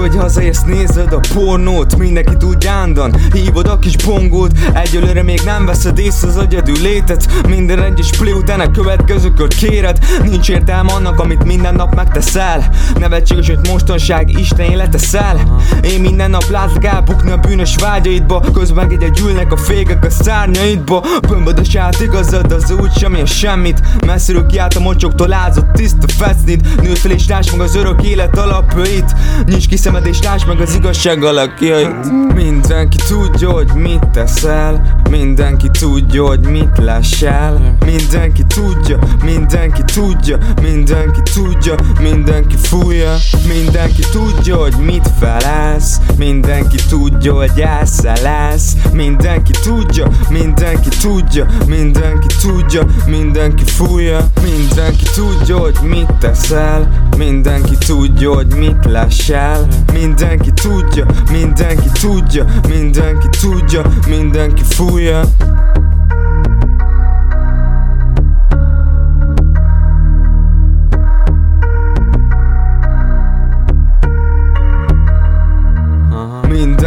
hogy hazaérsz, nézed a pornót Mindenki tud jándan, hívod a kis bongót Egyelőre még nem veszed észre az agyadű létet. Minden egyes play után a következőkört kéred. Nincs értelme annak, amit minden nap megteszel. Nevetséges, hogy mostanság Isten életeszel Én minden nap látlak elbukni a bűnös vágyaidba. Közben egy gyűlnek a fégek a szárnyaidba. Bömböd a sát igazad, az úgy semmi semmit. Messziről kiállt a mocsoktól ázott tiszta fecnit. Nőtt fel és meg az örök élet alapjait. Nyisd ki szemed és lásd meg az igazság alakjait Mindenki tudja, hogy mit teszel. Mindenki tudja, hogy mit lesel. Mindenki tudja, mindenki tudja Mindenki tudja, mindenki fújja. Mindenki tudja, hogy mit felelsz. Mindenki tudja, hogy lesz Mindenki tudja, mindenki tudja Mindenki tudja, mindenki fújja. Mindenki tudja, hogy mit teszel. Mindenki tudja, hogy mit lesel. Mindenki tudja, mindenki tudja Mindenki tudja, mindenki fújja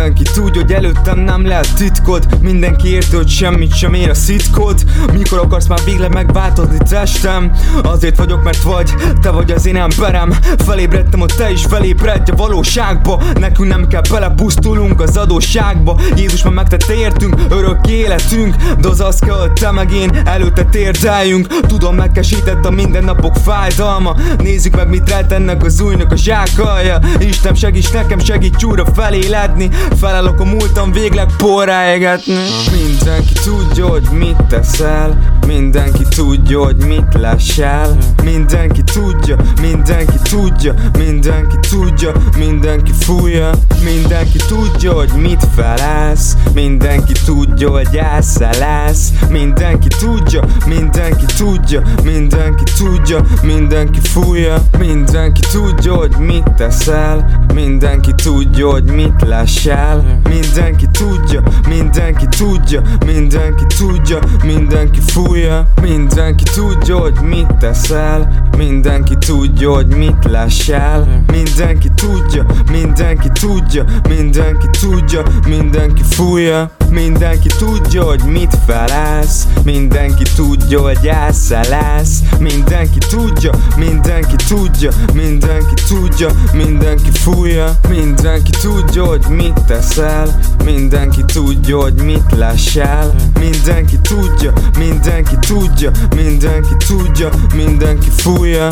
Mindenki tudja, hogy előttem nem lehet titkod. Mindenki érti, hogy semmit sem ér a szitkod. Mikor akarsz már végleg megváltozni testem? Azért vagyok, mert vagy, te vagy az én emberem. Felébredtem, hogy te is felébredj a valóságba. Nekünk nem kell belepusztulunk az adósságba. Jézus már megtette értünk, örök életünk. De az az kell, hogy te meg én előtte térdeljünk. Tudom, megkesített a mindennapok fájdalma. Nézzük meg, mit rejtennek az újnak a zsákalja. Isten segíts nekem, segíts újra feléledni Felállok a múltam végleg porrá égetni Mindenki tudja, hogy mit teszel. Mindenki tudja, hogy mit lesel. Mindenki tudja, mindenki tudja Mindenki tudja, mindenki fújja. Mindenki tudja, hogy mit felelsz. Mindenki tudja, hogy lesz Mindenki tudja, mindenki tudja Mindenki tudja, mindenki fújja. Mindenki tudja, hogy mit teszel. Mindenki tudja, hogy mit lesel. Mindenki tudja, mindenki tudja Mindenki tudja, mindenki fújja. Mindenki tudja, hogy mit teszel. Mindenki tudja, hogy mit lesel. Mindenki tudja, mindenki tudja Mindenki tudja, mindenki fújja Mindenki tudja, hogy mit felelsz Mindenki tudja, hogy lesz Mindenki tudja, mindenki tudja Mindenki tudja, mindenki fújja Mindenki tudja, hogy mit teszel Mindenki tudja, hogy mit lesel Mindenki tudja, mindenki tudja Mindenki tudja, mindenki fújja